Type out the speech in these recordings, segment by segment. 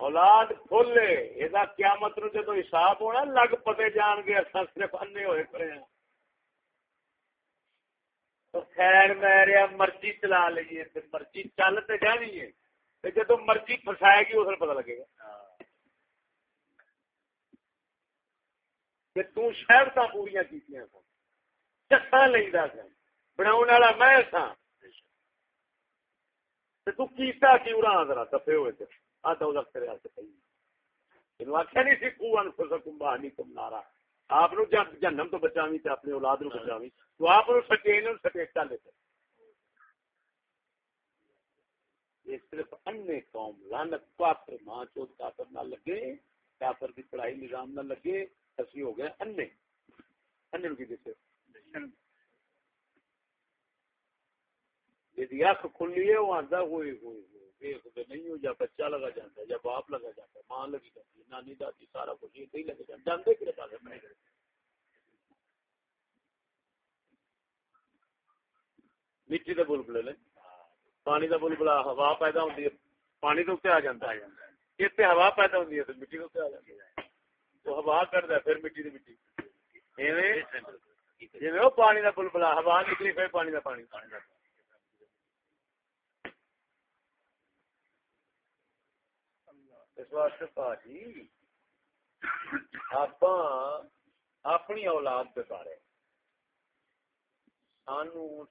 اولاد فلے یہ کیا مطلب جب حساب ہونا، لگ پتے جان گے اصل صرف انے ہوئے کھڑے ہیں تو خیر میرے مرضی چلا لیے مرضی چل تو جانی ہے جب مرضی فسائے گی اس پتا لگے گا۔ کہ تہر پوریا کی چسا لینا سا بنا والا میں سا تو کیتا کیوں رہا ذرا دفے ہوئے تھے آدھا آخیا نہیں سی کو انفسکم نارا۔ آپ جنم تو بچاوی تے اپنی اولاد نو بچاوی تو آپ سٹے نو سٹیٹا لیتے۔ یہ صرف انے قوم لانت کافر، ماں چوت کافر نہ لگے، کافر کی پڑھائی نظام نہ لگے۔ اسی ہو گئے انے انے کی دیتے جی اک کھلی ہے، وہ آتا ہوئے ہوئے۔ دیکھتے نہیں ہو یا بچہ لگا جاتا ہے یا باپ لگا جاتا ہے، ماں لگی جاتی ہے، نانی دادی سارا کچھ یہ نہیں لگا جاتا جانتے کہ پاس میں مٹی کا بلبلے لے پانی کا بلبلا ہوا پیدا ہوتی ہے، پانی تو اتنے آ جاتا ہے۔ اتنے ہوا پیدا ہوتی ہے تو مٹی تو اتنے آ جاتی ہے۔ تو ہوا کرتا ہے، پھر مٹی کی مٹی۔ جی پانی کا بلبلا ہوا نکلی، پھر پانی کا پانی پانی کا اس واسطے پاجی آپ اپنی اولاد کے بارے۔ سانو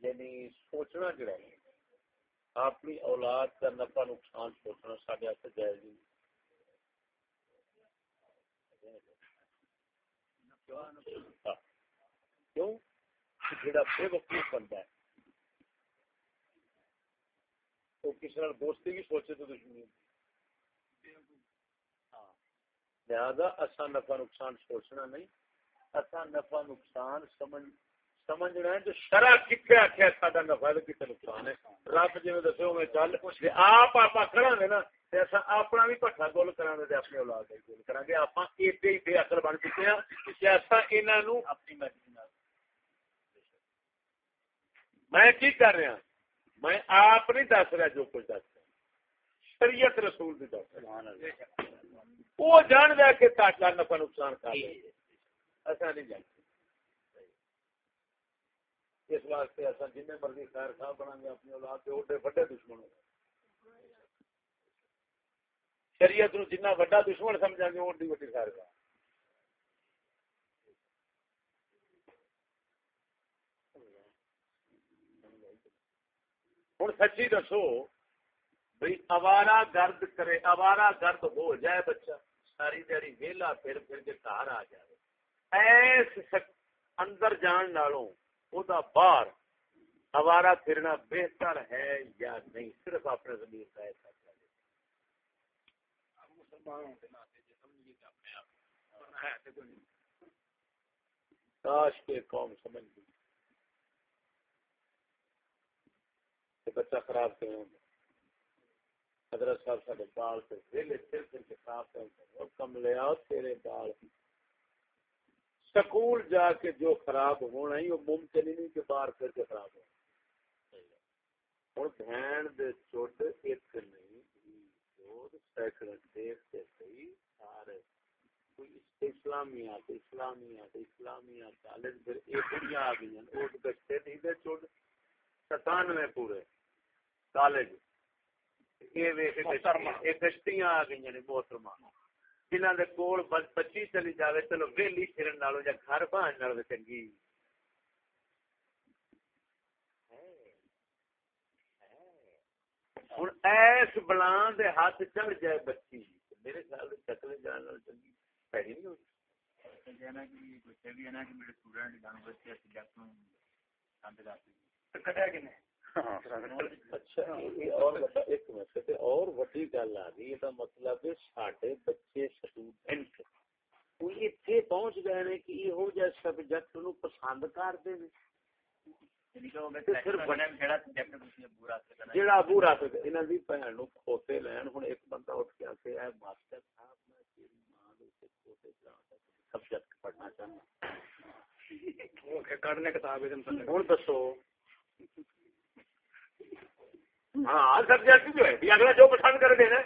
یعنی سوچنا جڑا ہے، اپنی اولاد کا نفع نقصان سوچنا سارے ہاتھ جائز نہیں۔ کیوں؟ جڑا بے وقوف بنتا ہے۔ کسی دوستی بھی سوچے تو دشمنی ہاں۔ لہذا اصا نفع نقصان سوچنا نہیں۔ اصا نفع نقصان سمجھ سمجھنا ہے جو شرع نفع ہے نقصان ہے۔ رب چل آپ گے نا اپنا بھی پٹھا گول گے اپنی اولاد کا گول گے آپ ایڈے ہی بے بن چکے ہیں کہ اپنی مرضی میں کی کر رہا میں آپ نہیں دس رہا جو کچھ دس رہا۔ شریعت رسول بھی دس رہا۔ وہ جان دیا کہ تاکہ نفع نقصان کر ایسا نہیں جانتے۔ اس واسطے ایسا جن مرضی خیر صاحب بنا گے اپنی اولاد کے اوڈے وڈے دشمن ہو شریعت نو جنہ وڈا دشمن سمجھا گے اوڈی وڈی خیر صاحب۔ ہوں۔ سچی دسو بھائی اوارا گرد کرے اوارا گرد ہو جائے بچہ ساری دیہی ویلا پھر پھر کے گھر آ جائے۔ ایس اندر جان نالوں وہ باہر اوارا پھرنا بہتر ہے یا نہیں؟ صرف اپنے زمین کا ایسا کاش کے قوم سمجھ گئی۔ بچہ خراب کریں حضرت صاحب سارے بال سے ویلے پھر پھر کے صاف اور کم لے آؤ تیرے بال سکول جا کے جو خراب ہونا ہی، وہ ممکن ہی نہیں کہ باہر پھر کے خراب ہو ہوں، بہن دے چوٹ ایک نہیں سینکڑے دیکھتے صحیح سارے۔ اسلامیات اسلامیات اسلامیات کالج پھر ایک آ گئی ہیں وہ بچے نہیں دے چوٹ، ستانوے پورے۔ کالج کشتیاں آ گئی نے محترما جنہ کے کول بچی چلی جائے چلو ویلی پھرن نالو یا گھر بہن نال چنگی ہوں ایس بلان دے ہاتھ چڑھ جائے بچی میرے خیال سے چکلے جان نال چنگی پیڑی نہیں ہوتی کٹیا کہ اچھا اور وڈی گل آ گئی یہ مطلب سڈے بچے اسٹوڈینٹ پہنچ گئے نے کہ یہ سبجیکٹ نو پسند کرتے ہیں۔ جڑا برا انہاں دی بہن نو کھوتے لین ہن ایک بندہ اٹھ کے کہ اے ماسٹر صاحب میں تیری ماں دے تے کھوتے سبجیکٹ پڑھنا چاہنا۔ ہن دسو۔ ہاں سبجیکٹ جو ہے۔ اگلا جو پسند کر دینا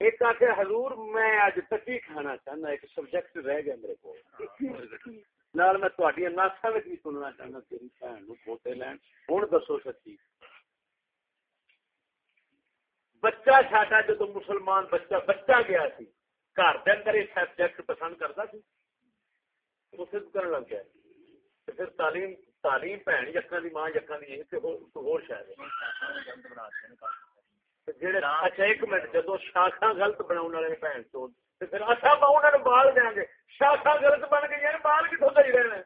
ایک آ کے حضور، میں آج تکی کھانا چاہنا ایک سبجیکٹ رہ گیا میرے کو نال میں تہاڈی ناسا وچ بھی سننا چاہنا، تیری بہن نو کھوتے لین۔ ہن دسو سچی بچہ ساڈا جدو مسلمان بچہ بچہ گیا سی، گھر دے اندر یہ سبجیکٹ پسند کرتا سی۔ اسے کرن لگ گیا۔ پھر تعلیم تعلیم بھن یقین دی ماں یقین دی تے ہور شاید اچھا ایک منٹ جدو شاخا غلط والے پھر اچھا بال گے۔ شاخا غلط بن گئی بال رہے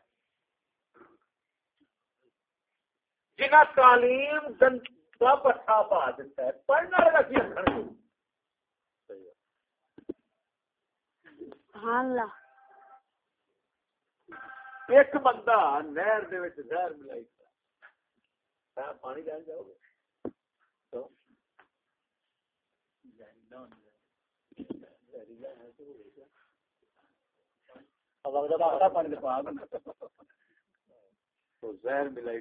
جنہ تعلیم کا پٹھا پا دیتا ہے پڑھنے والا کی اللہ۔ ایک بندہ نہر زہر ملائی پانی لین جاؤ گے؟ زہر ملائی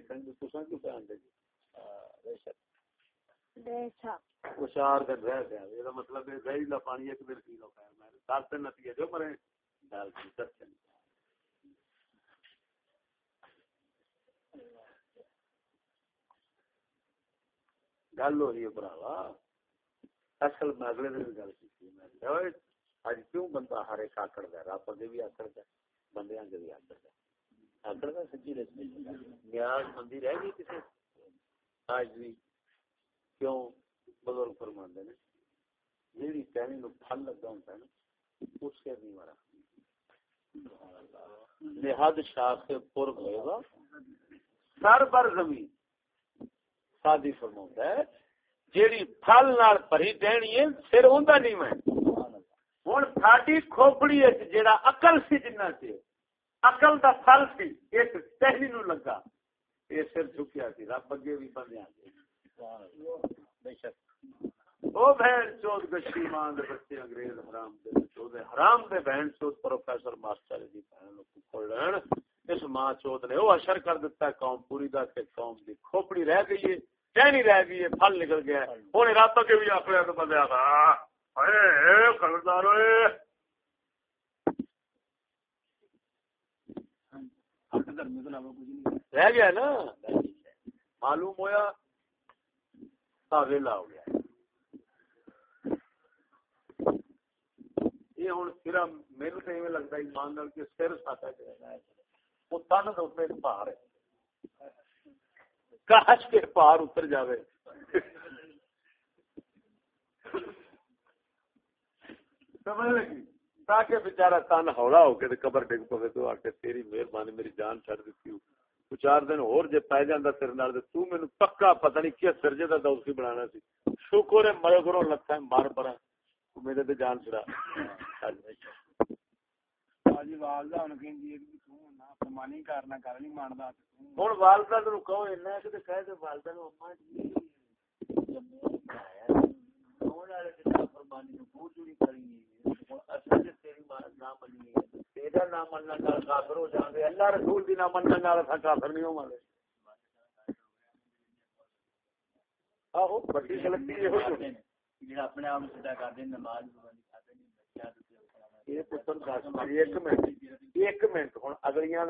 چار دن رہ گیا مطلب پانی ایک دن پی لو دس دن نتیجے جو مرے دس دن گل ہو رہی ہے براوا اصل میں اگلے دن گل کی اج کیوں بندہ ہر ایک آکڑ دے؟ رب اگے بھی آکڑ دے، بندے اگے بھی آکڑ دے۔ آکڑ دا سچی رسمی نیاز مندی رہ گئی کسی؟ آج بھی کیوں بزرگ فرماندے نے؟ جیڑی ٹہنی نو پھل لگا ہوندا ہے نا، اس کے نہیں مرا نہاد شاخ پر ہوئے گا سر بر زمین سادی فرما ہے جیڑی پھل نال پری دینی ہے، سر ہوندا نہیں میں۔ ہن ساڈی کھوپڑی وچ جیڑا عقل سی جنہ سی، عقل دا پھل سی، اس ٹہنی نو لگا۔ اے سر جھکیا سی، رب اگے بھی بندیاں بے شک او بہن چود گشی ماں دے بچے انگریز حرام دے چود حرام دے بہن چود پروفیسر ماسٹر دی بہن لوگ کھول اس ماں چود نے او اشر کر دیتا ہے، قوم پوری دا، کہ قوم دی کھوپڑی رہ گئی ہے۔ نہیں رہ گئی ہے پھل نکل گیا ہوں رات کے بھی آخر تو بندے خبردار ہوئے۔ رہ گیا نا؟ معلوم ہوا ویلا ہو گیا یہ ہوں صرف میرے تو ایویں لگتا ایمان کے سر ساتھ وہ تن تو باہر ہے۔ کاش کے پار اتر جاوے۔ سمجھ لگی؟ تاکہ بےچارا تن ہولا ہو کے قبر ڈگ پے تو آ کے تیری مہربانی میری جان چڑ دیتی ہوں تو چار دن اور جے پی جانا تیرے نال تو مینوں پکا پتہ نہیں کیا سرجے دا دوسی بنانا سی۔ شکر ہے مرے کرو لکھا مار پرا میرے تے جان چڑا جی والدہ ہن کہندی ہے کہ تو نا فرمانی کرنا کر نہیں ماندا ہن والدہ نو کہو اینا کہ تے کہہ دے والدہ نو اما جی کون والے تے فرمانی نو پوری نہیں کری اصل تے تیری نہ مننی تیرا نہ مننا نال کافر ہو جاندے اللہ رسول دی نہ مننا نال اسا کافر نہیں ہو آہو بڑی غلطی یہ ہو جڑا اپنے آپ کر دے نماز ایک منٹ ہوں اگلیاں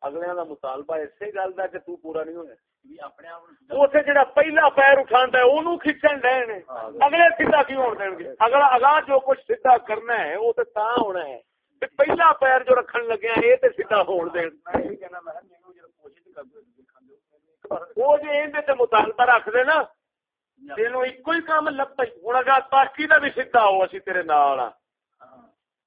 اگلیاں دا مطالبہ اسی گل کا کہ تو پورا نہیں ہونا جڑا پہلا پیر اٹھا ہے اونوں کھچن ڈے نے اگلے سیدھا کیوں ہون دین گے اگلا اگاں جو کچھ سیدھا کرنا ہے وہ تے تاں ہونا ہے تے پہلا پیر جو رکھن لگے ہیں اے تے سیدھا ہون دین وہ جے این تے مطالبہ رکھ دے نا تینوں ایک ہی کام لب پئی ہن اگر باقی دا بھی سیدھا ہو اسی تیرے نال ہاں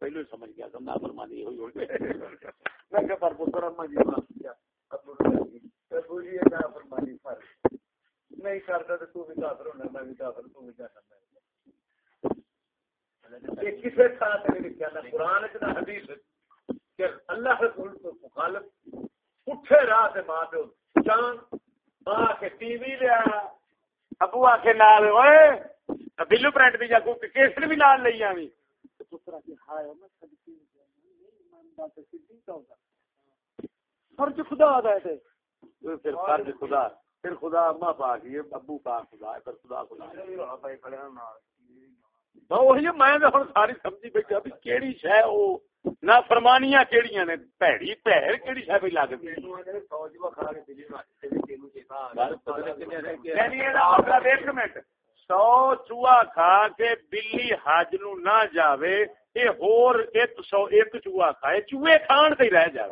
پہلو سمجھ گیا تھا نافرمانی ہوئی ہوئی۔ میں پر پتر اما جی ابو جی نافرمانی فرق نہیں کرتا تو تو بھی کافر ہونا، میں بھی کافر تو بھی کافر کسی تھا لکھا تھا قرآن حدیث اللہ رسول کو مخالف، اٹھے راہ سے ماں پیو چاند ماں کے ٹی وی لیا ابو آ کے نال بلو پرنٹ بھی جاگو کیسر بھی نال لئی آویں۔ پتر کے ہائے میں صدقے فرض خدا ہے پھر فرض خدا پھر خدا اما پاک یہ ابو پاک خدا ہے پھر خدا خدا وہی میں ساری سمجھی بیٹھا بھی کیڑی فرمانیاں کیڑیاں نے پیڑی پیڑ کیڑی شہ پہ لگ ایک منٹ سو چوہا کھا کے بلی حج نو نہ جاوے یہ ہور ایک سو ایک چوہا کھائے چوہے کھان سے رہ جائے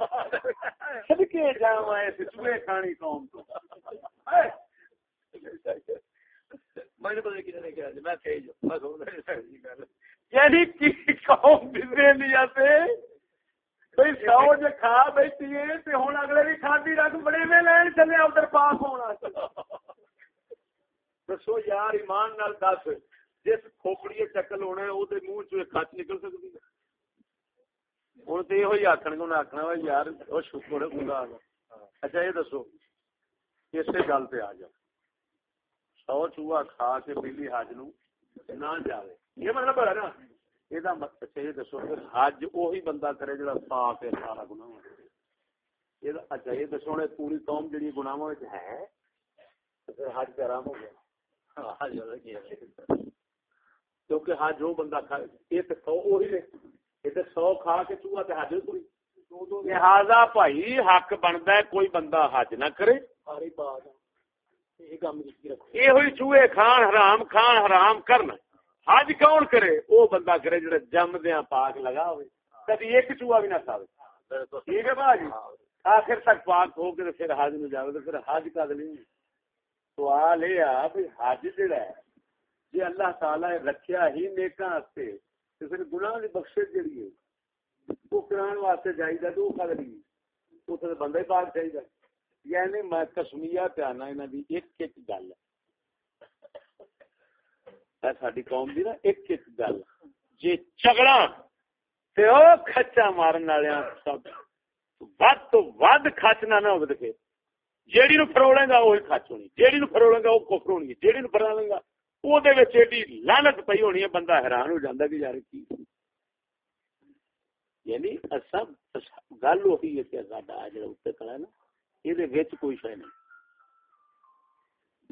صدقے جاواں اس چوہے کھانی قوم تو یعنی قوم بزرے لیا سے سو کھا بیٹھی ہے اگلے بھی رکھ بڑے میں لین چلے ادھر ہونا دسو یار ایمان نال دس جس کھوپڑی چکل ہونا ہے وہ منہ چ کچ نکل سکتی ہے ہوں تو یہ آخر گے یار وہ شکر ہے خدا اچھا یہ دسو اسی گل پہ آ جاؤ سو چوہا کھا کے بلی حج نو نہ جائے یہ مطلب ہے نا یہ مطلب یہ دسو حج وہی بندہ کرے جا صاف ہے سارا گنا اچھا یہ دسو پوری قوم جی گناواں ہے حج آرام ہو گیا کیونکہ حج وہ بندہ یہ سو وہی نے یہ سو کھا کے چوہا تے حج پوری لہذا بھائی حق بنتا ہے کوئی بندہ حج نہ کرے یہ ہوئی چوہے کھان حرام کھان حرام کرنا حج کون کرے؟ وہ بندہ کرے جڑا جم دیا پاک لگا ہوئے۔ کبھی ایک چوہا بھی نہ کھاوے ٹھیک ہے بھاجی آخر تک پاک ہو کے پھر حج میں جاوے تو پھر حج کا دلی سوال یہ آ بھی حج جڑا ہے جی اللہ تعالی رکھیا ہی نیکاں واسطے تے پھر گناہ دی بخشش جڑی ہے، وہ کران واسطے جائیدا تو کھا لگی تو تے بندہ ہی پاک چاہیدا یعنی میں کشمیا پہ آنا انہاں دی ایک ایک گل۔ ہے ساری قوم دی نا ایک ایک گل جے جھگڑا تے او کھچا مارن والےاں سب ود تو ود کھچنا نہ ہوے تے جیڑی نو فروڑے گا وہی خچ ہونی جیڑی نو فروڑے گا وہ کفر ہونی جیڑی نو فروڑے گا وہ ایڈی لانت پی ہونی ہے بندہ حیران ہو جاتا کہ یار کی یعنی گل وہی ہے کہ ساڈا جڑا اتنے کھڑا ہے نا یہ کوئی شے نہیں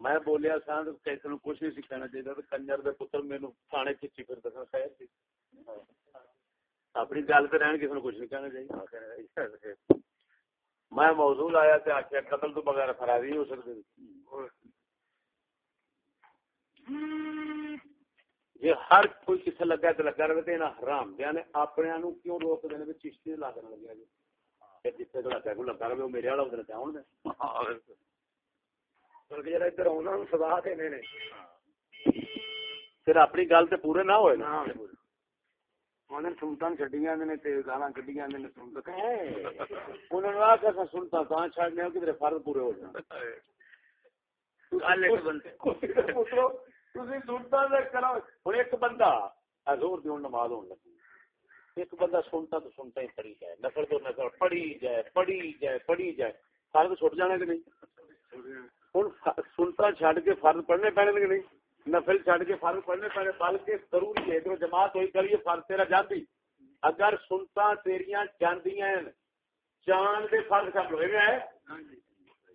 میں بولیا سا کسی نو کچھ نہیں سکھانا چاہیے کنجر دے پتر میرے تھانے چیچی پھر دسنا خیر سی اپنی گل پہ رہن کسی نے کچھ نہیں کہنا چاہیے میں موضوع آیا تے آخیا قتل تو بغیر فراری ہو سکتے جی ہر کوئی کسی لگا تو لگا رہے تو حرام دیا نے اپنے کیوں روک دیں چشتی لا دینا لگیا جی۔ جتنے تو لگا لگا رہے میرے والا ادھر چاہن دے۔ ادھر آنا سدا دینے پھر اپنی گل تو پورے نہ ہوئے نا؟ سنتا چڈیا گالا کھڈیا سنتا سنتا چڑنے کدھر فرد پورے ہو ایک بندہ حضور دی نماز ہونے لگی۔ ایک بندہ سنتا تو سنتا ہی پڑھی جائے۔ نفر تو نفر پڑھی جائے پڑھی جائے پڑھی جائے۔ تو چھٹ جانے کہ نہیں؟ ہوں سنتا چڈ کے فرض پڑھنے پینے کہ نہیں؟ نفل چڈ کے فرض پڑھنے پینے بلکہ ضروری ہے جو جماعت ہوئی کریے فرض تیرا جاتی اگر سنتا تیریاں جاندیاں جان دے فرض ہوئے میں ہے؟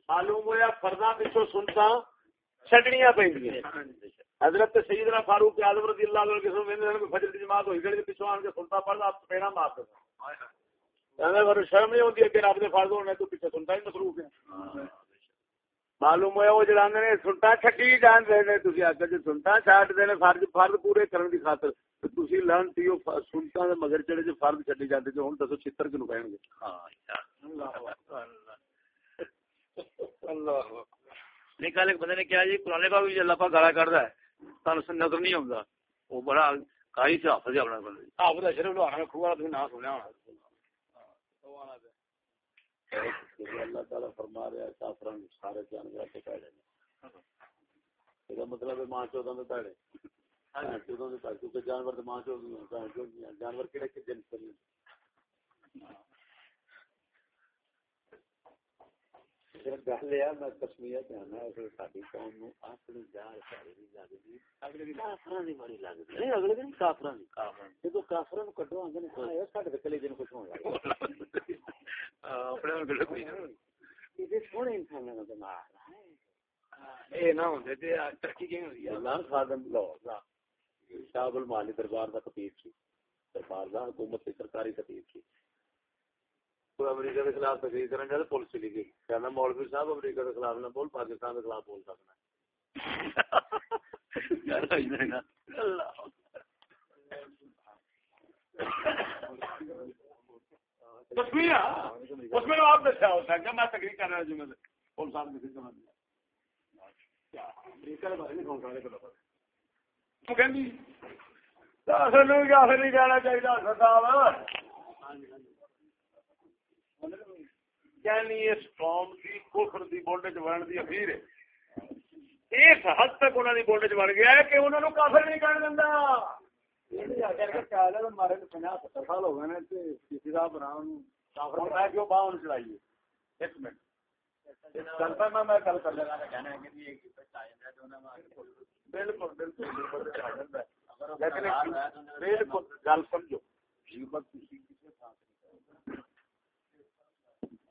معلوم ہوا فرضاں پچھو سنتا چڈنیاں پہ حضرت سیدنا فاروق اعظم رضی اللہ عنہ کے سامنے فجر کی جماعت ہوئی گئی پیچھے آن کے سنتا پڑھتا آپ پیڑا مار دیتا شرم نہیں ہوتی ہے آپ نے فرض ہونا تو پیچھے سنتا ہی مصروف ہے معلوم ہوا وہ جڑا نے سنتا چھٹی جان رہے نے تسی آکھا جے سنتا چھاٹ دے نے فرض فرض پورے کرن دی خاطر تسی لان تیو سنتا دے مگر چڑے جو فرض چھڈی جاندے جو ہن دسو چھتر کینو کہن گے۔ ہاں اللہ اللہ۔ نکالے بندے نے کیا جی قرآن پاک بھی اللہ پاک گالا کردا ہے سن نظر نہیں آوندا۔ وہ بڑا کاری سے حافظ ہے اپنا حافظ نہ سنیا ہونا۔ اللہ تعالی فرما رہا ہے کافرن سارے جانور کے پیڑے نے۔ مطلب ہے ماں چودہ میں پیڑے۔ چودہ میں پیڑے کیونکہ جانور تو ماں چودہ جانور کے پر گل یہ میں کشمیر جانا ساری قوم نو اپنی جان ساری لگتی کافر بڑی لگتی نہیں اگلے دن کافر جب کافر کڈو آدھے سارے کلے دن کچھ ہونے سونے انسان کا دماغ شاہ المالی دربار خطیب سی۔ دربار حکومت سرکاری خطیب سی۔ امریکہ کے خلاف تقریر کرنے جاتے پولیس چلی گئی۔ کہنا مولوی صاحب، امریکہ کے خلاف نہ بول، پاکستان کے خلاف بول سکنا۔ اس میں آپ ہوتا ہے؟ میں تقریر کر رہا ہوں پولیس صاحب نے کرنا امریکہ کے بارے میں کون نہیں کہنا چاہیے یعنی اس قوم کی کفر دی بولڈ چڑھن دی اخیر ہے۔ اس حد تک انہوں نے بولڈ چڑھ گیا ہے کہ انہوں نے کافر نہیں کر دینا سال ہو گئے کسی کا بنا کیوں باہ چڑھائیے ایک منٹ۔ بالکل بالکل بالکل گل سمجھو۔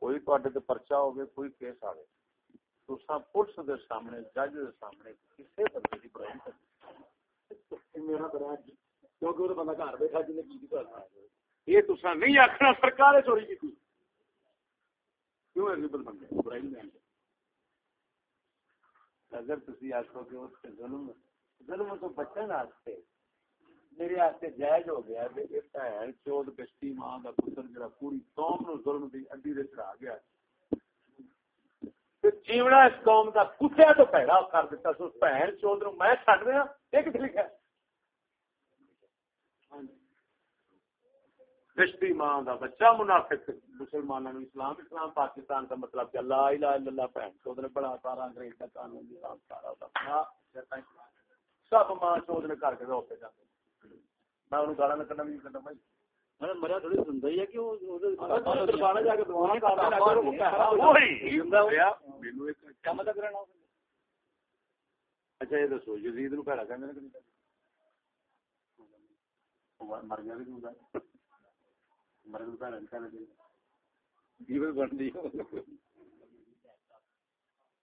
کوئی تے پرچا ہوگی کوئی کیس آئے تو پولیس دے سامنے جج دے سامنے کسی بندے کی برائی میرا برانچ کیونکہ وہ بندہ گھر بیٹھا جن کی یہ تو نہیں آخنا سرکار چوری کی کیوں ایگزیبل بندے برائی نہیں اگر تھی آخو کہ ظلم ظلم تو بچن واسطے میرے واسطے جائز ہو گیا بھن چود کشتی ماں کا پتر جڑا پوری قوم نو ظلم دی اڈی دے چڑھا گیا۔ جیونا اس قوم کا کتیا تو پیڑا کر دیتا سو، بھن چود نو میں چڈ دیا یہ کتنے لکھا۔ کشتی ماں کا بچہ منافق مسلمانوں اسلام اسلام، پاکستان کا مطلب کہ اللہ الہ الا اللہ بہن چود نے بڑا سارا انگریز کا قانون سارا سب ماں چود نے کر کے روتے جاتے میں انہوں گالا نکلنا بھی کرنا بھائی مریا تھوڑی سنتا ہی ہے کہ اچھا یہ دسو یزید نو پیڑا کہ مر گیا بھی پیڑا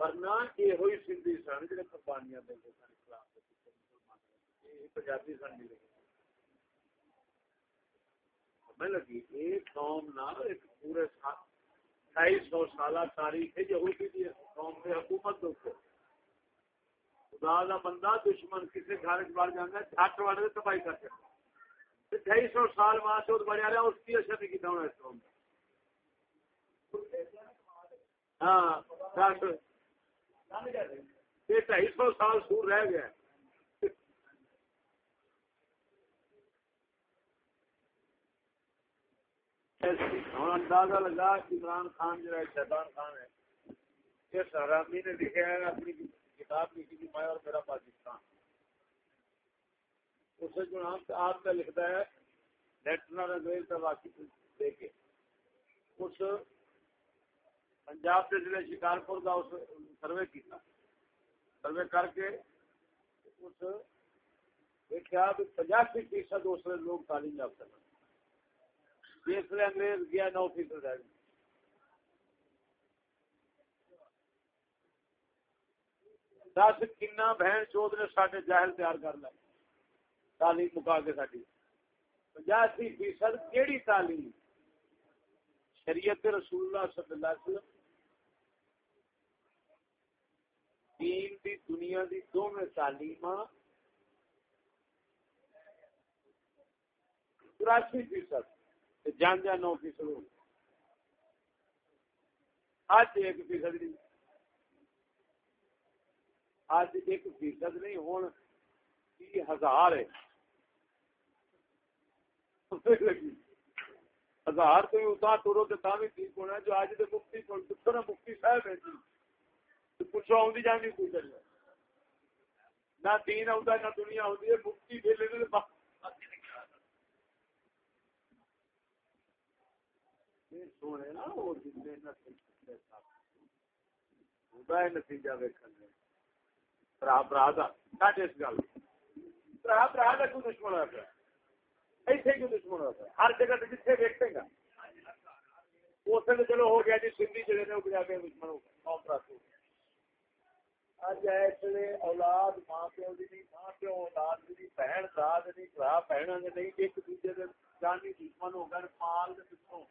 ورنہ یہ ہوئی سندھی سن جی قربانیاں دے سن اسلام پنجابی سن نہیں میں لگی؟ ایک قوم نہ ایک پورے ڈھائی سو سالہ تاریخ یہودی دی، قوم پہ حکومت دو خدا دا بندہ دشمن کسی گھر بڑھ جانا جھٹ وڑ دے تباہی کر کے۔ ڈھائی سو سال وہاں سے بڑھیا رہا، اس کی اثر نہیں کیتا ہونا اس قوم ہاں یہ ڈھائی سو سال سور رہ گیا۔ اندازہ لگا عمران خان جو ہے، شیطان خان ہے۔ یہ سہرامی نے لکھا ہے اپنی کتاب لکھی تھی، میں اور میرا پاکستان۔ اسے جو نام آپ کا لکھتا ہے لیٹنر انگریز کا واقف دے کے اس پنجاب کے ضلع شکارپور کا اس سروے کیا سروے کر کے اس دیکھا پچاسی فیصد اس لوگ تعلیم یافتہ کرتے جس لیے انگریز گیا نو فیصد رہ گیا دس کنا بہن چوت نے سارے جہل تیار کر لیا تعلیم مکا کے ساری پچاسی فیصد کیڑی تعلیم؟ شریعت رسول اللہ صلی اللہ علیہ وسلم دین دی دنیا دی دونوں تعلیم چوراسی فیصد جان جان نو فیصد اج ایک فیصد نہیں۔ اج ایک فیصد نہیں ہوں تی ہزار ہے۔ ہزار تو اتنا ٹورو تو بھی ٹھیک ہونا جو اج مفتی مفتی صاحب ہے جی۔ پوچھو آدھی جانی کوئی نہ دین آ نہ دنیا آتی ہے مفتی ویلے نتیجہ برا برا اس گل برا برا کا کیوں دشمن ہوا پیا کیوں دشمن ہوا پیا ہر جگہ گا چلو ہو گیا جی سندھی جڑے نے پنجابی دشمن ہو گیا اج ایسے اولاد ماں پیو کی نہیں ماں پیو اولاد کی نہیں بہن داد نہیں برا بہن نہیں ایک دوسرے جانی دشمن ہو گئے مال کے پچھوں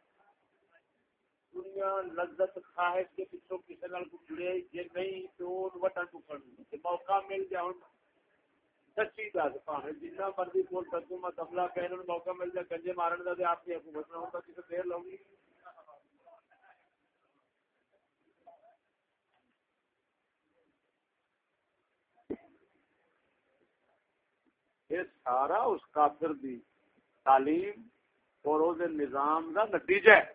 دنیا لذت خواہش کے پیچھوں کسی نال جڑے جی نہیں تو وٹن ٹکن موقع مل جائے سچی دس پاوے جنہ مرضی بول سکوں میں تملا کہنے موقع مل جائے گنجے مارن کا آپ کی حکومت نہ ہوتا کسی دیر لاؤں گی یہ سارا اس کافر دی تعلیم اور اس نظام کا نتیجہ ہے۔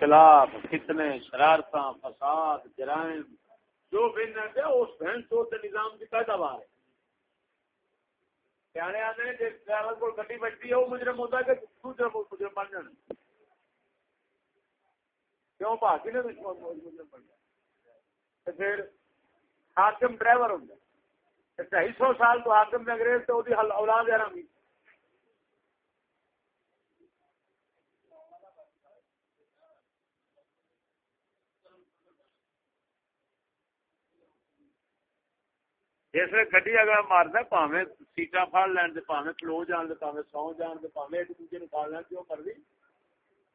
خلاف فتنے شرارت فساد، جرائم، جو بھی نہ اس بہن چوت نظام کی پیداوار ہے۔ سیانے آتے ہیں جس ڈرائیور کو گڈی بچتی ہے، وہ مجرم ہوتا ہے کہ دوسرے مجرم بن جانا۔ کیوں بھاگی نے دشمن مجرم بن جائے پھر حاکم ڈرائیور ہوتا ہے ڈھائی سو سال تو حاکم میں انگریز تو اولاد ہے حرامی جس گڈی اگر مارنا پاوے سیٹا پڑ لین پاوے کلو جان دے پاوے سو جان دے پاوے ایک دوسرے نکال لین جو مرضی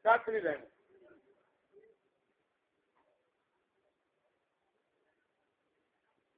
کھ نہیں رہنا